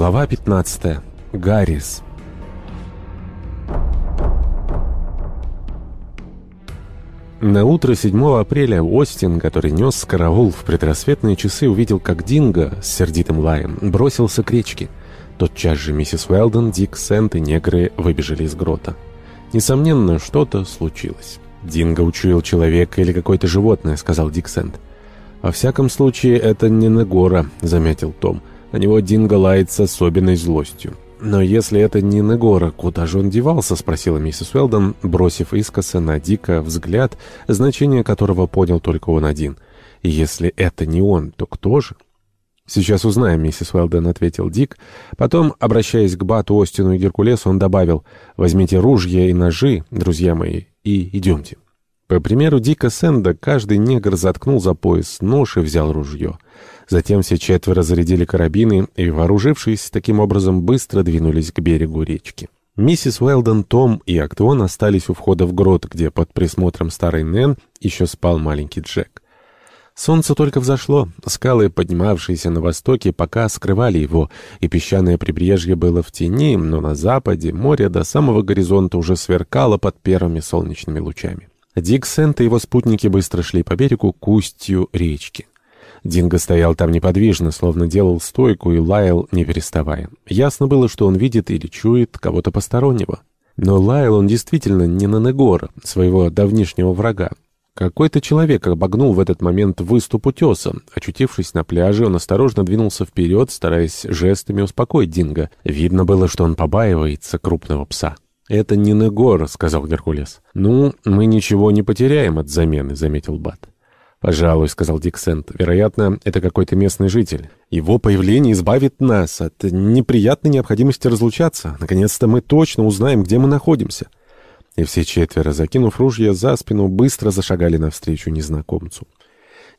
Глава 15. Гаррис. На утро 7 апреля Остин, который нес караул в предрассветные часы, увидел, как Динго с сердитым лаем бросился к речке. Тотчас же миссис Уэлдон, Дик, Сент и негры выбежали из грота. Несомненно, что-то случилось. «Динго учуял человека или какое-то животное», — сказал Дик Сент. «Во всяком случае, это не Негора», — заметил Том. На него Динго лает с особенной злостью. «Но если это не Негора, куда же он девался?» — спросила миссис Уэлдон, бросив искоса на Дика взгляд, значение которого понял только он один. «И если это не он, то кто же?» «Сейчас узнаем, миссис Уэлдон», — ответил Дик. Потом, обращаясь к Бату, Остину и Геркулесу, он добавил, «Возьмите ружья и ножи, друзья мои, и идемте». По примеру Дика Сэнда, каждый негр заткнул за пояс нож и взял ружье. Затем все четверо зарядили карабины и, вооружившись таким образом, быстро двинулись к берегу речки. Миссис Уэлдон, Том и Актуон остались у входа в грот, где под присмотром старой Нэн еще спал маленький Джек. Солнце только взошло, скалы, поднимавшиеся на востоке, пока скрывали его, и песчаное прибрежье было в тени, но на западе море до самого горизонта уже сверкало под первыми солнечными лучами. Дик Сент и его спутники быстро шли по берегу к устью речки. Динго стоял там неподвижно, словно делал стойку и лаял, не переставая. Ясно было, что он видит или чует кого-то постороннего. Но лаял он действительно не на Негора, своего давнишнего врага. Какой-то человек обогнул в этот момент выступ утеса. Очутившись на пляже, он осторожно двинулся вперед, стараясь жестами успокоить Динго. Видно было, что он побаивается крупного пса. «Это не Негор», — сказал Геркулес. «Ну, мы ничего не потеряем от замены», — заметил Бат. «Пожалуй», — сказал Дик Сент. «Вероятно, это какой-то местный житель. Его появление избавит нас от неприятной необходимости разлучаться. Наконец-то мы точно узнаем, где мы находимся». И все четверо, закинув ружья за спину, быстро зашагали навстречу незнакомцу.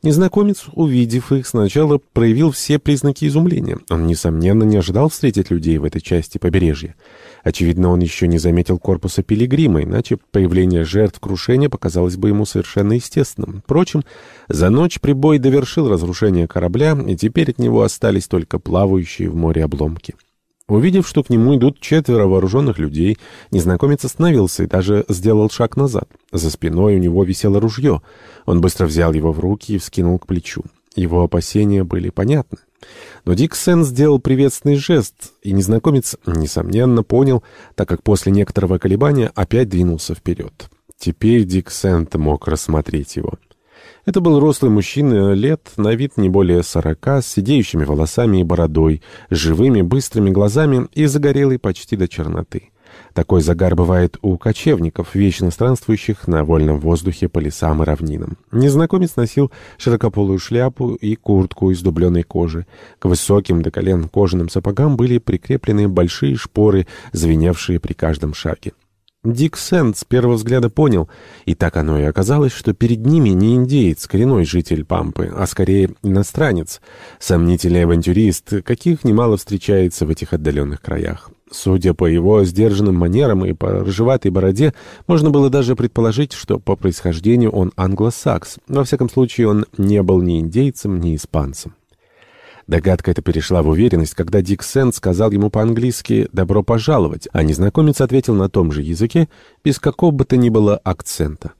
Незнакомец, увидев их, сначала проявил все признаки изумления. Он, несомненно, не ожидал встретить людей в этой части побережья. Очевидно, он еще не заметил корпуса пилигрима, иначе появление жертв крушения показалось бы ему совершенно естественным. Впрочем, за ночь прибой довершил разрушение корабля, и теперь от него остались только плавающие в море обломки. Увидев, что к нему идут четверо вооруженных людей, незнакомец остановился и даже сделал шаг назад. За спиной у него висело ружье. Он быстро взял его в руки и вскинул к плечу. Его опасения были понятны. Но Дик Сен сделал приветственный жест, и незнакомец, несомненно, понял, так как после некоторого колебания опять двинулся вперед. Теперь Дик Сент мог рассмотреть его. Это был рослый мужчина лет, на вид не более сорока, с сидеющими волосами и бородой, с живыми быстрыми глазами и загорелый почти до черноты. Такой загар бывает у кочевников, вечно странствующих на вольном воздухе по лесам и равнинам. Незнакомец носил широкополую шляпу и куртку из дубленой кожи. К высоким до колен кожаным сапогам были прикреплены большие шпоры, звеневшие при каждом шаге. Дик Сент с первого взгляда понял, и так оно и оказалось, что перед ними не индеец, коренной житель Пампы, а скорее иностранец, сомнительный авантюрист, каких немало встречается в этих отдаленных краях. Судя по его сдержанным манерам и по рыжеватой бороде, можно было даже предположить, что по происхождению он англосакс. Во всяком случае, он не был ни индейцем, ни испанцем. Догадка эта перешла в уверенность, когда Дик Сент сказал ему по-английски «добро пожаловать», а незнакомец ответил на том же языке, без какого бы то ни было акцента.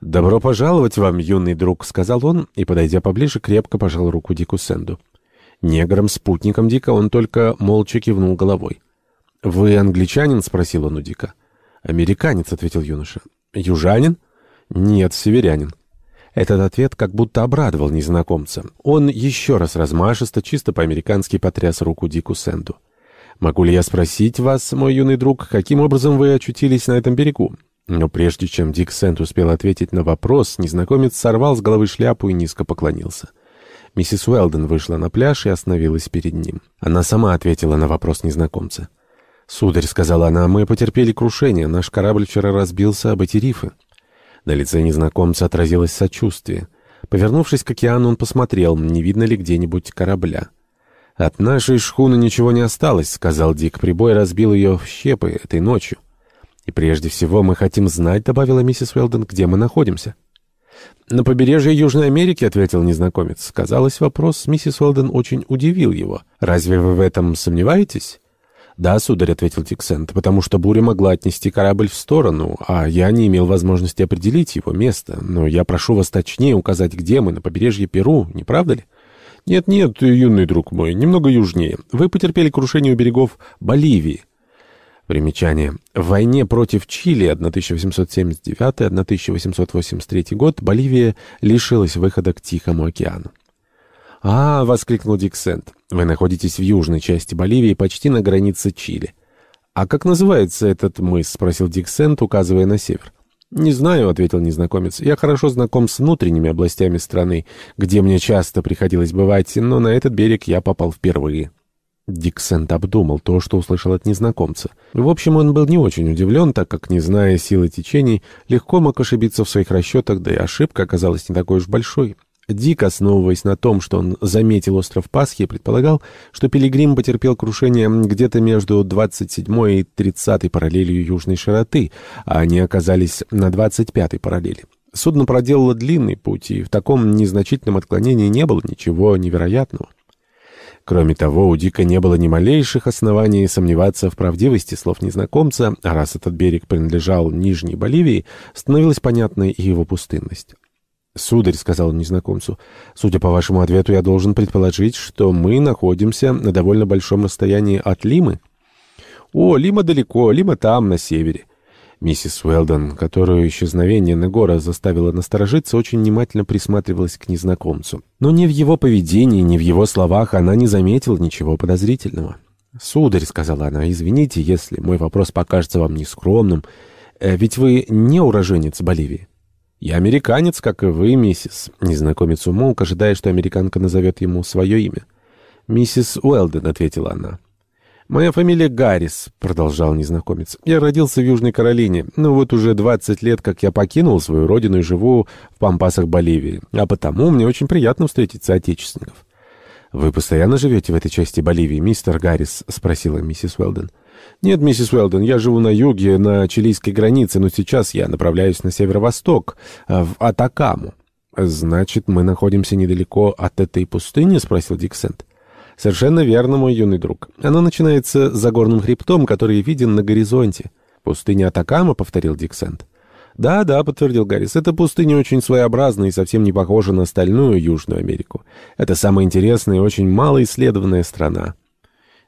«Добро пожаловать вам, юный друг», — сказал он, и, подойдя поближе, крепко пожал руку Дику Сенду. Негром-спутником Дика он только молча кивнул головой. «Вы англичанин?» — спросил он у Дика. «Американец», — ответил юноша. «Южанин?» «Нет, северянин». Этот ответ как будто обрадовал незнакомца. Он еще раз размашисто, чисто по-американски потряс руку Дику Сэнду. «Могу ли я спросить вас, мой юный друг, каким образом вы очутились на этом берегу?» Но прежде чем Дик Сент успел ответить на вопрос, незнакомец сорвал с головы шляпу и низко поклонился. Миссис Уэлден вышла на пляж и остановилась перед ним. Она сама ответила на вопрос незнакомца. «Сударь», — сказала она, — «мы потерпели крушение. Наш корабль вчера разбился об эти рифы». На лице незнакомца отразилось сочувствие. Повернувшись к океану, он посмотрел, не видно ли где-нибудь корабля. «От нашей шхуны ничего не осталось», — сказал Дик. «Прибой разбил ее в щепы этой ночью». «И прежде всего мы хотим знать», — добавила миссис Уэлден, — «где мы находимся». «На побережье Южной Америки», — ответил незнакомец. Казалось, вопрос миссис Уэлден очень удивил его. «Разве вы в этом сомневаетесь?» «Да, сударь», — ответил Диксент, — «потому что буря могла отнести корабль в сторону, а я не имел возможности определить его место. Но я прошу вас точнее указать, где мы, на побережье Перу, не правда ли?» «Нет-нет, юный друг мой, немного южнее. Вы потерпели крушение у берегов Боливии». Примечание. В войне против Чили 1879-1883 год Боливия лишилась выхода к Тихому океану. «А!» — воскликнул Диксент. «Вы находитесь в южной части Боливии, почти на границе Чили». «А как называется этот мыс?» — спросил Диксент, указывая на север. «Не знаю», — ответил незнакомец. «Я хорошо знаком с внутренними областями страны, где мне часто приходилось бывать, но на этот берег я попал впервые». Диксент обдумал то, что услышал от незнакомца. В общем, он был не очень удивлен, так как, не зная силы течений, легко мог ошибиться в своих расчетах, да и ошибка оказалась не такой уж большой. Дик, основываясь на том, что он заметил остров Пасхи, предполагал, что Пилигрим потерпел крушение где-то между 27 и 30 параллелью южной широты, а они оказались на 25 параллели. Судно проделало длинный путь, и в таком незначительном отклонении не было ничего невероятного. Кроме того, у Дика не было ни малейших оснований сомневаться в правдивости слов незнакомца, а раз этот берег принадлежал Нижней Боливии, становилась понятной и его пустынность. «Сударь», — сказал незнакомцу, — «судя по вашему ответу, я должен предположить, что мы находимся на довольно большом расстоянии от Лимы». «О, Лима далеко, Лима там, на севере». Миссис Уэлдон, которую исчезновение Негора заставило насторожиться, очень внимательно присматривалась к незнакомцу. Но ни в его поведении, ни в его словах она не заметила ничего подозрительного. «Сударь», — сказала она, — «извините, если мой вопрос покажется вам нескромным, э, ведь вы не уроженец Боливии». «Я американец, как и вы, миссис». Незнакомец умолк, ожидая, что американка назовет ему свое имя. «Миссис Уэлден», — ответила она. «Моя фамилия Гаррис», — продолжал незнакомец. «Я родился в Южной Каролине, но вот уже 20 лет, как я покинул свою родину и живу в Пампасах Боливии, а потому мне очень приятно встретить соотечественников». «Вы постоянно живете в этой части Боливии, мистер Гаррис?» — спросила миссис Уэлден. «Нет, миссис Уэлден, я живу на юге, на чилийской границе, но сейчас я направляюсь на северо-восток, в Атакаму». «Значит, мы находимся недалеко от этой пустыни?» — спросил Диксент. «Совершенно верно, мой юный друг. Она начинается за горным хребтом, который виден на горизонте». «Пустыня Атакама», — повторил Диксент. «Да, да», — подтвердил Гаррис, — «эта пустыня очень своеобразна и совсем не похожа на остальную Южную Америку. Это самая интересная и очень малоисследованная страна».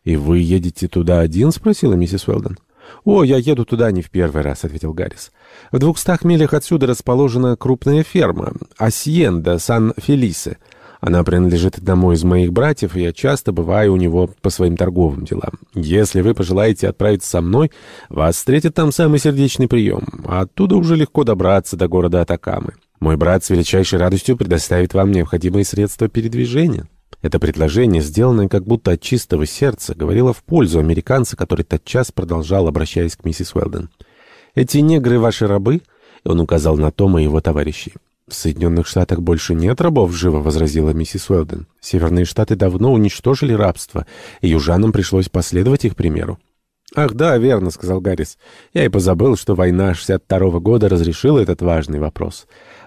«И вы едете туда один?» — спросила миссис Уэлдон. «О, я еду туда не в первый раз», — ответил Гаррис. «В двухстах милях отсюда расположена крупная ферма — Асьенда Сан-Фелисе». Она принадлежит одному из моих братьев, и я часто бываю у него по своим торговым делам. Если вы пожелаете отправиться со мной, вас встретит там самый сердечный прием, а оттуда уже легко добраться до города Атакамы. Мой брат с величайшей радостью предоставит вам необходимые средства передвижения». Это предложение, сделанное как будто от чистого сердца, говорило в пользу американца, который тотчас продолжал, обращаясь к миссис Уэлден. «Эти негры ваши рабы?» Он указал на Тома и его товарищей. «В Соединенных Штатах больше нет рабов, живо возразила миссис Уэлден. Северные Штаты давно уничтожили рабство, и южанам пришлось последовать их примеру. «Ах, да, верно», — сказал Гаррис. «Я и позабыл, что война 62-го года разрешила этот важный вопрос.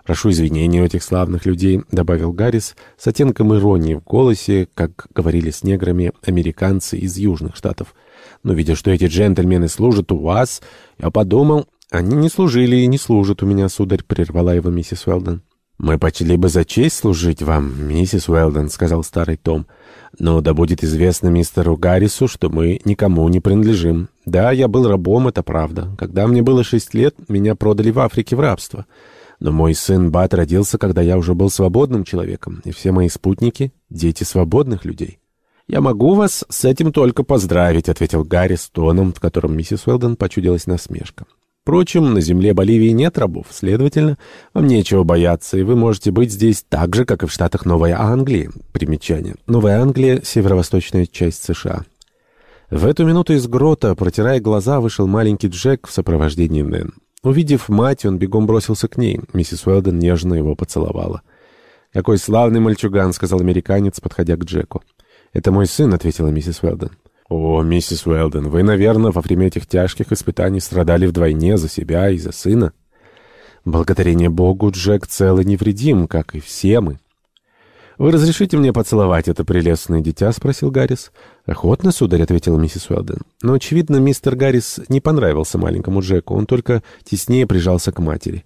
Прошу извинения у этих славных людей», — добавил Гаррис с оттенком иронии в голосе, как говорили с неграми американцы из Южных Штатов. «Но видя, что эти джентльмены служат у вас, я подумал...» «Они не служили и не служат у меня, сударь», — прервала его миссис Уэлден. «Мы почли бы за честь служить вам, миссис Уэлден», — сказал старый Том. «Но да будет известно мистеру Гаррису, что мы никому не принадлежим. Да, я был рабом, это правда. Когда мне было шесть лет, меня продали в Африке в рабство. Но мой сын Бат родился, когда я уже был свободным человеком, и все мои спутники — дети свободных людей». «Я могу вас с этим только поздравить», — ответил Гарри с тоном, в котором миссис Уэлден почудилась насмешка. Впрочем, на земле Боливии нет рабов, следовательно, вам нечего бояться, и вы можете быть здесь так же, как и в штатах Новой Англии. Примечание. Новая Англия — северо-восточная часть США. В эту минуту из грота, протирая глаза, вышел маленький Джек в сопровождении Нэн. Увидев мать, он бегом бросился к ней. Миссис Уэлден нежно его поцеловала. «Какой славный мальчуган», — сказал американец, подходя к Джеку. «Это мой сын», — ответила миссис Уэлден. «О, миссис Уэлден, вы, наверное, во время этих тяжких испытаний страдали вдвойне за себя и за сына». Благодарение Богу, Джек цел и невредим, как и все мы. «Вы разрешите мне поцеловать это прелестное дитя?» — спросил Гаррис. «Охотно, сударь», — ответила миссис Уэлден. Но, очевидно, мистер Гаррис не понравился маленькому Джеку. Он только теснее прижался к матери.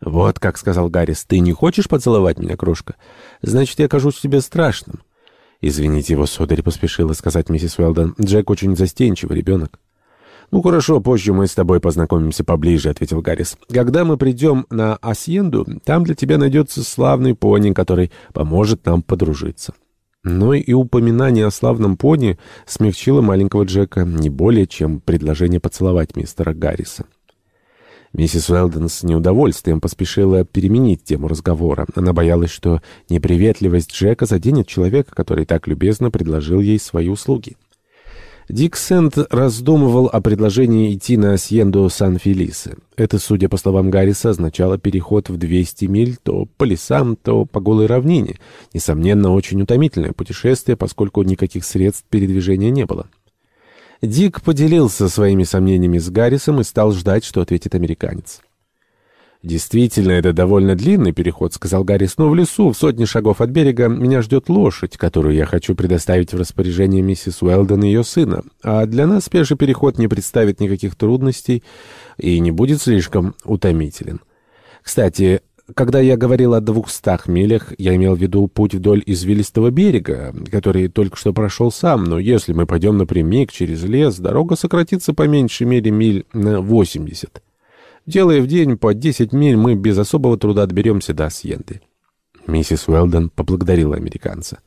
«Вот как», — сказал Гаррис, — «ты не хочешь поцеловать меня, крошка? Значит, я кажусь тебе страшным». «Извините его, сударь», — поспешила сказать миссис Уэлден. «Джек очень застенчивый ребенок». «Ну хорошо, позже мы с тобой познакомимся поближе», — ответил Гаррис. «Когда мы придем на Асьенду, там для тебя найдется славный пони, который поможет нам подружиться». Но и упоминание о славном пони смягчило маленького Джека не более, чем предложение поцеловать мистера Гарриса. Миссис Уэлден с неудовольствием поспешила переменить тему разговора. Она боялась, что неприветливость Джека заденет человека, который так любезно предложил ей свои услуги. Дик Сент раздумывал о предложении идти на Асьенду Сан-Фелисе. Это, судя по словам Гарриса, означало переход в 200 миль то по лесам, то по голой равнине. Несомненно, очень утомительное путешествие, поскольку никаких средств передвижения не было. Дик поделился своими сомнениями с Гаррисом и стал ждать, что ответит американец. «Действительно, это довольно длинный переход», — сказал Гаррис, «но в лесу, в сотне шагов от берега, меня ждет лошадь, которую я хочу предоставить в распоряжение миссис Уэлден и ее сына. А для нас пеший переход не представит никаких трудностей и не будет слишком утомителен. Кстати, когда я говорил о двухстах милях, я имел в виду путь вдоль извилистого берега, который только что прошел сам, но если мы пойдем напрямик через лес, дорога сократится по меньшей мере миль на восемьдесят». Делая в день по 10 миль, мы без особого труда доберемся до Асьенды. Миссис Уэлден поблагодарила американца.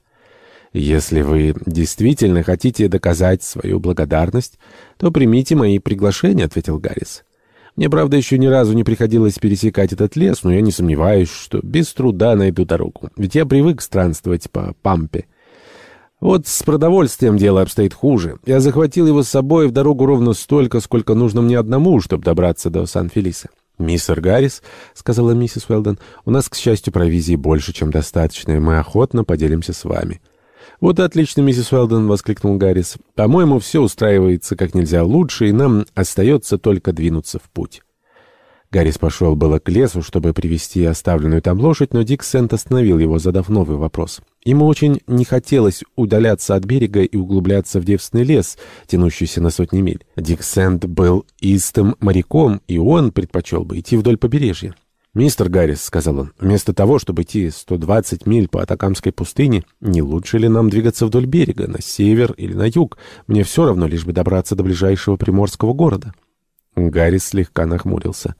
«Если вы действительно хотите доказать свою благодарность, то примите мои приглашения», — ответил Гаррис. «Мне, правда, еще ни разу не приходилось пересекать этот лес, но я не сомневаюсь, что без труда найду дорогу, ведь я привык странствовать по Пампе». Вот с продовольствием дело обстоит хуже. Я захватил его с собой в дорогу ровно столько, сколько нужно мне одному, чтобы добраться до Сан-Фелиса. «Мистер Гаррис», — сказала миссис Уэлден, — «у нас, к счастью, провизии больше, чем достаточно, и мы охотно поделимся с вами». «Вот отлично, миссис Уэлден», — воскликнул Гаррис. «По-моему, все устраивается как нельзя лучше, и нам остается только двинуться в путь». Гаррис пошел было к лесу, чтобы привести оставленную там лошадь, но Дик Сент остановил его, задав новый вопрос. Ему очень не хотелось удаляться от берега и углубляться в девственный лес, тянущийся на сотни миль. Дик Сент был истым моряком, и он предпочел бы идти вдоль побережья. «Мистер Гаррис», — сказал он, — «вместо того, чтобы идти 120 миль по Атакамской пустыне, не лучше ли нам двигаться вдоль берега, на север или на юг? Мне все равно, лишь бы добраться до ближайшего приморского города». Гаррис слегка нахмурился.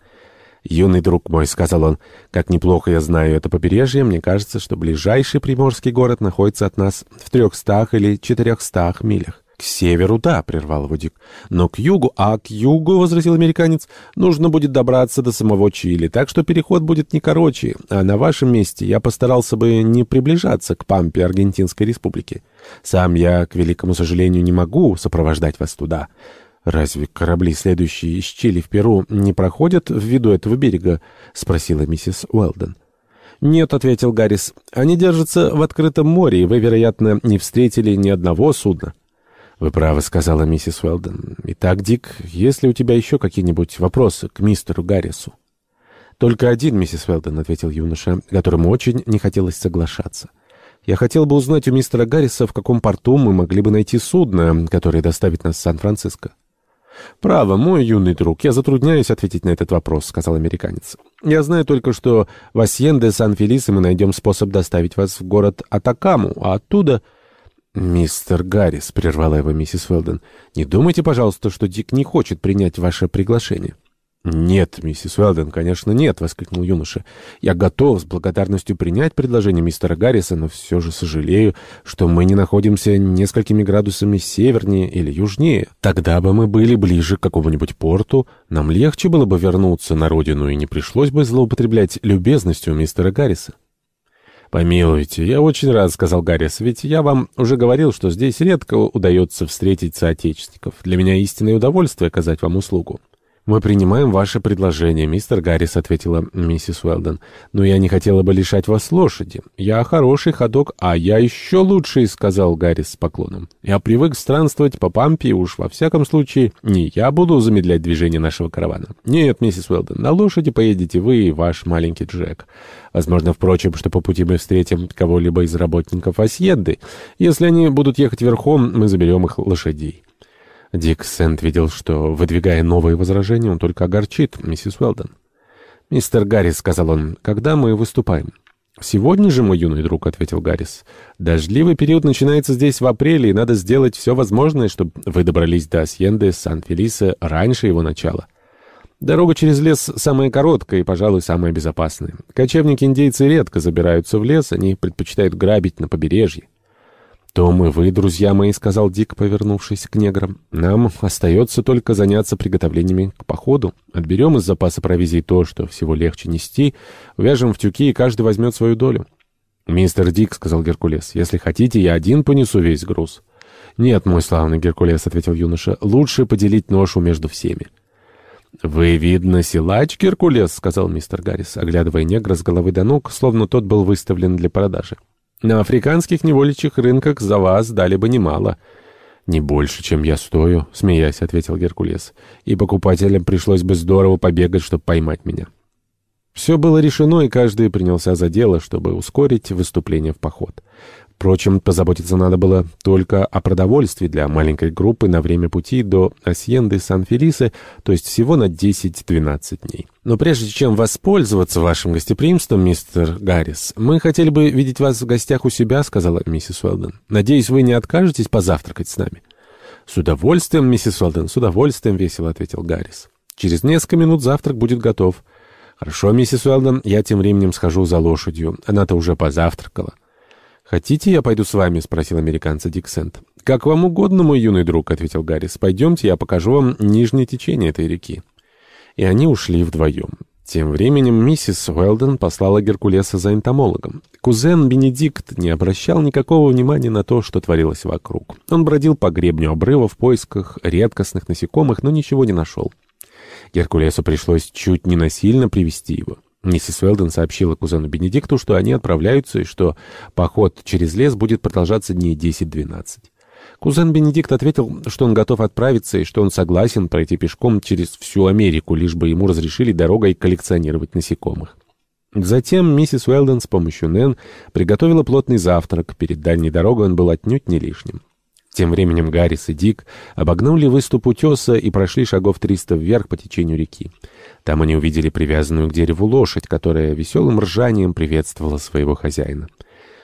«Юный друг мой», — сказал он, — «как неплохо я знаю это побережье, мне кажется, что ближайший приморский город находится от нас в трехстах или четырехстах милях». «К северу, да», — прервал его Дик. «Но к югу...» «А к югу, — возразил американец, — нужно будет добраться до самого Чили, так что переход будет не короче. А на вашем месте я постарался бы не приближаться к пампе Аргентинской республики. Сам я, к великому сожалению, не могу сопровождать вас туда». «Разве корабли, следующие из Чили в Перу, не проходят в виду этого берега?» — спросила миссис Уэлден. «Нет», — ответил Гаррис, — «они держатся в открытом море, и вы, вероятно, не встретили ни одного судна». «Вы правы», — сказала миссис Уэлден. «Итак, Дик, есть ли у тебя еще какие-нибудь вопросы к мистеру Гаррису?» «Только один, миссис Уэлден», — ответил юноша, которому очень не хотелось соглашаться. «Я хотел бы узнать у мистера Гарриса, в каком порту мы могли бы найти судно, которое доставит нас в Сан-Франциско». «Право, мой юный друг, я затрудняюсь ответить на этот вопрос», — сказал американец. «Я знаю только, что в Асьенде Сан-Фелисе мы найдем способ доставить вас в город Атакаму, а оттуда...» «Мистер Гаррис», — прервала его миссис Уэлден, — «не думайте, пожалуйста, что Дик не хочет принять ваше приглашение». «Нет, миссис Уэлден, конечно, нет», — воскликнул юноша. «Я готов с благодарностью принять предложение мистера Гарриса, но все же сожалею, что мы не находимся несколькими градусами севернее или южнее. Тогда бы мы были ближе к какому-нибудь порту, нам легче было бы вернуться на родину и не пришлось бы злоупотреблять любезностью мистера Гарриса». «Помилуйте, я очень рад», — сказал Гаррис, — «ведь я вам уже говорил, что здесь редко удается встретить соотечественников. Для меня истинное удовольствие оказать вам услугу». «Мы принимаем ваше предложение, мистер Гаррис», — ответила миссис Уэлден. «Но я не хотела бы лишать вас лошади. Я хороший ходок, а я еще лучший», — сказал Гаррис с поклоном. «Я привык странствовать по пампе, уж во всяком случае не я буду замедлять движение нашего каравана. Нет, миссис Уэлден, на лошади поедете вы и ваш маленький Джек. Возможно, впрочем, что по пути мы встретим кого-либо из работников Асьенды. Если они будут ехать верхом, мы заберем их лошадей». Дик Сент видел, что, выдвигая новые возражения, он только огорчит миссис Уэлдон. «Мистер Гаррис», — сказал он, — «когда мы выступаем?» «Сегодня же, мой юный друг», — ответил Гаррис. «Дождливый период начинается здесь в апреле, и надо сделать все возможное, чтобы вы добрались до Асьенды, Сан-Фелиса раньше его начала. Дорога через лес самая короткая и, пожалуй, самая безопасная. Кочевники-индейцы редко забираются в лес, они предпочитают грабить на побережье. «Том и вы, друзья мои», — сказал Дик, повернувшись к неграм. «Нам остается только заняться приготовлениями к походу. Отберем из запаса провизии то, что всего легче нести, увяжем в тюки, и каждый возьмет свою долю». «Мистер Дик», — сказал Геркулес, — «если хотите, я один понесу весь груз». «Нет, мой славный Геркулес», — ответил юноша, — «лучше поделить ношу между всеми». «Вы, видно, силач, Геркулес», — сказал мистер Гаррис, оглядывая негра с головы до ног, словно тот был выставлен для продажи. На африканских невольчих рынках за вас дали бы немало. «Не больше, чем я стою», — смеясь, ответил Геркулес. «И покупателям пришлось бы здорово побегать, чтобы поймать меня». Все было решено, и каждый принялся за дело, чтобы ускорить выступление в поход. Впрочем, позаботиться надо было только о продовольствии для маленькой группы на время пути до Асьенды Сан-Фелисе, то есть всего на 10-12 дней. Но прежде чем воспользоваться вашим гостеприимством, мистер Гаррис, мы хотели бы видеть вас в гостях у себя, сказала миссис Уэлден. Надеюсь, вы не откажетесь позавтракать с нами. С удовольствием, миссис Уэлден, с удовольствием, весело ответил Гаррис. Через несколько минут завтрак будет готов. Хорошо, миссис Уэлден, я тем временем схожу за лошадью. Она-то уже позавтракала. «Хотите, я пойду с вами?» — спросил американца Диксент. «Как вам угодно, мой юный друг», — ответил Гаррис. «Пойдемте, я покажу вам нижнее течение этой реки». И они ушли вдвоем. Тем временем миссис Уэлден послала Геркулеса за энтомологом. Кузен Бенедикт не обращал никакого внимания на то, что творилось вокруг. Он бродил по гребню обрыва в поисках редкостных насекомых, но ничего не нашел. Геркулесу пришлось чуть не насильно привести его. Миссис Уэлден сообщила кузену Бенедикту, что они отправляются и что поход через лес будет продолжаться дней 10-12. Кузен Бенедикт ответил, что он готов отправиться и что он согласен пройти пешком через всю Америку, лишь бы ему разрешили дорогой коллекционировать насекомых. Затем миссис Уэлден с помощью Нэн приготовила плотный завтрак. Перед дальней дорогой он был отнюдь не лишним. Тем временем Гаррис и Дик обогнули выступ утеса и прошли шагов 300 вверх по течению реки. Там они увидели привязанную к дереву лошадь, которая веселым ржанием приветствовала своего хозяина.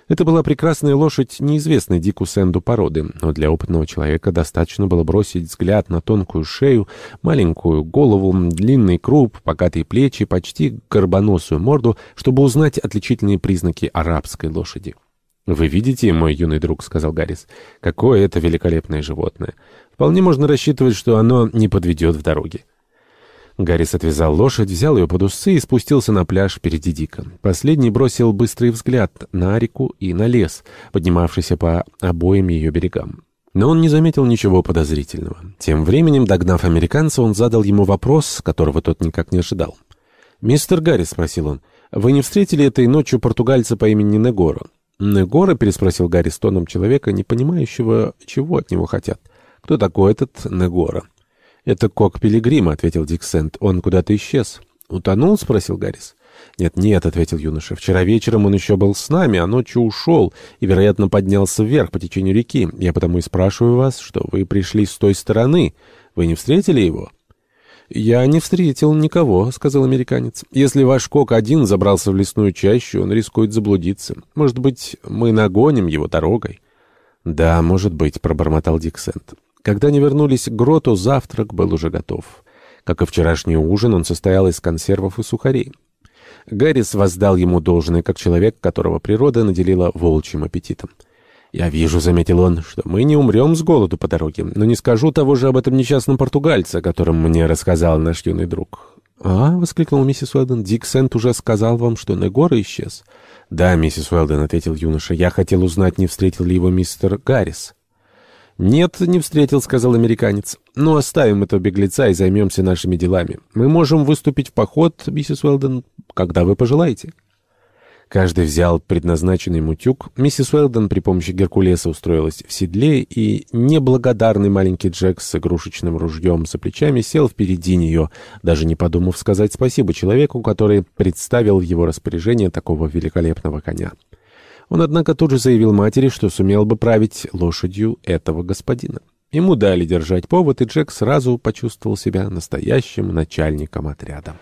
Это была прекрасная лошадь неизвестной Дику Сэнду породы, но для опытного человека достаточно было бросить взгляд на тонкую шею, маленькую голову, длинный круп, покатые плечи, почти горбоносую морду, чтобы узнать отличительные признаки арабской лошади. «Вы видите, мой юный друг», — сказал Гаррис, — «какое это великолепное животное. Вполне можно рассчитывать, что оно не подведет в дороге». Гаррис отвязал лошадь, взял ее под усы и спустился на пляж впереди Дика. Последний бросил быстрый взгляд на реку и на лес, поднимавшийся по обоим ее берегам. Но он не заметил ничего подозрительного. Тем временем, догнав американца, он задал ему вопрос, которого тот никак не ожидал. «Мистер Гаррис», — спросил он, — «вы не встретили этой ночью португальца по имени Негоро?» «Негора?» — переспросил Гарри с тоном человека, не понимающего, чего от него хотят. «Кто такой этот Негора?» «Это Кок Пилигрим», — ответил Дик Сент. «Он куда-то исчез». «Утонул?» — спросил Гаррис. «Нет, нет», — ответил юноша. «Вчера вечером он еще был с нами, а ночью ушел и, вероятно, поднялся вверх по течению реки. Я потому и спрашиваю вас, что вы пришли с той стороны. Вы не встретили его?» «Я не встретил никого», — сказал американец. «Если ваш кок один забрался в лесную чащу, он рискует заблудиться. Может быть, мы нагоним его дорогой?» «Да, может быть», — пробормотал Диксент. Когда они вернулись к гроту, завтрак был уже готов. Как и вчерашний ужин, он состоял из консервов и сухарей. Гаррис воздал ему должное, как человек, которого природа наделила волчьим аппетитом. «Я вижу», — заметил он, — «что мы не умрем с голоду по дороге, но не скажу того же об этом несчастном португальце, о котором мне рассказал наш юный друг». «А?» — воскликнул миссис Уэлден. «Дик Сент уже сказал вам, что Негора исчез?» «Да, миссис Уэлден», — ответил юноша. «Я хотел узнать, не встретил ли его мистер Гаррис». «Нет, не встретил», — сказал американец. «Ну, оставим этого беглеца и займемся нашими делами. Мы можем выступить в поход, миссис Уэлден, когда вы пожелаете». Каждый взял предназначенный мутюк. Миссис Уэлден при помощи Геркулеса устроилась в седле, и неблагодарный маленький Джек с игрушечным ружьем за плечами сел впереди нее, даже не подумав сказать спасибо человеку, который представил в его распоряжение такого великолепного коня. Он, однако, тут же заявил матери, что сумел бы править лошадью этого господина. Ему дали держать повод, и Джек сразу почувствовал себя настоящим начальником отряда.